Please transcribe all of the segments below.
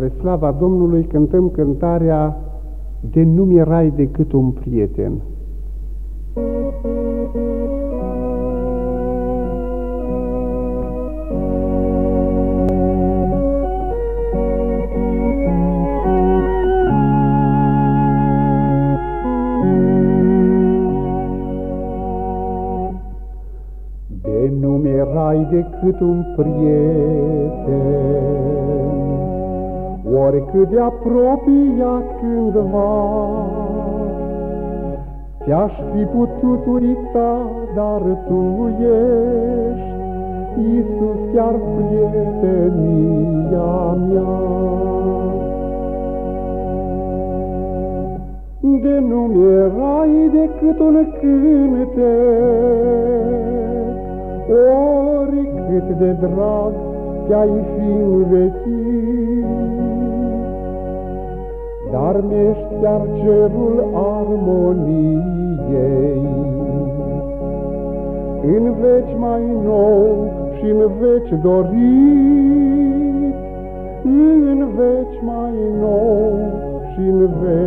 Spre slava Domnului cântăm cântarea De nu mi-erai decât un prieten. De nu mi-erai decât un prieten oricât de apropiat cândva. Te-aș fi putut uita, dar tu ești, Iisus, chiar prietenia mea. De nu mi-erai decât un cântec, Oricât de drag te-ai fi învechit, dar mi-ești chiar cerul armoniei. În veci mai nou și în veci dorit, în veci mai nou și în veci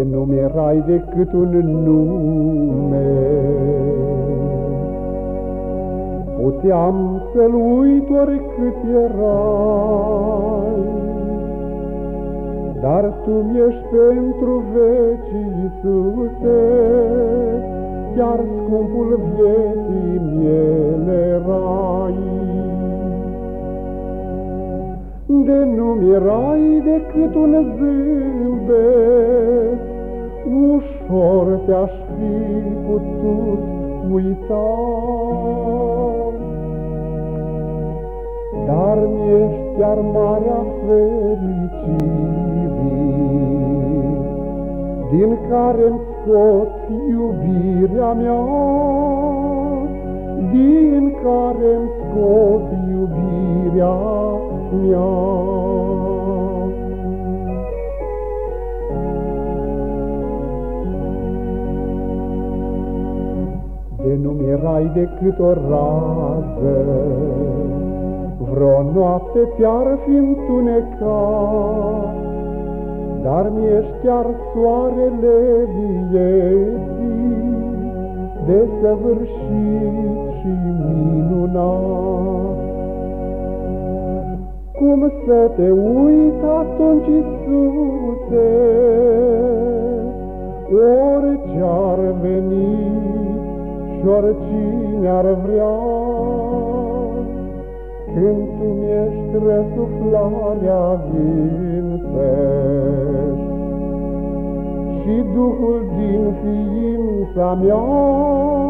De nu mi-erai decât un nume. Puteam să-l uit oricât erai, Dar tu mi-ești pentru veci, Iisuse, Chiar scumpul vieții miele rai. De nu mi-erai decât un zâmbet, Ușor te-aș fi putut uita. Dar mi-ești chiar marea fericirii, Din care-mi scot iubirea mea, Din care-mi scot iubirea mea. De nu mi-erai decât o rază, Vreo noapte ți-ar fi întunecat, Dar mi-ești chiar soarele vieții, Desăvârșit și minunat. Cum să te uit atunci, Iisuse, Orice-ar veni și oricine ar vrea, Când tu mi-ești răsuflarea vinsești Și Duhul din ființa mea, Și Duhul din ființa mea.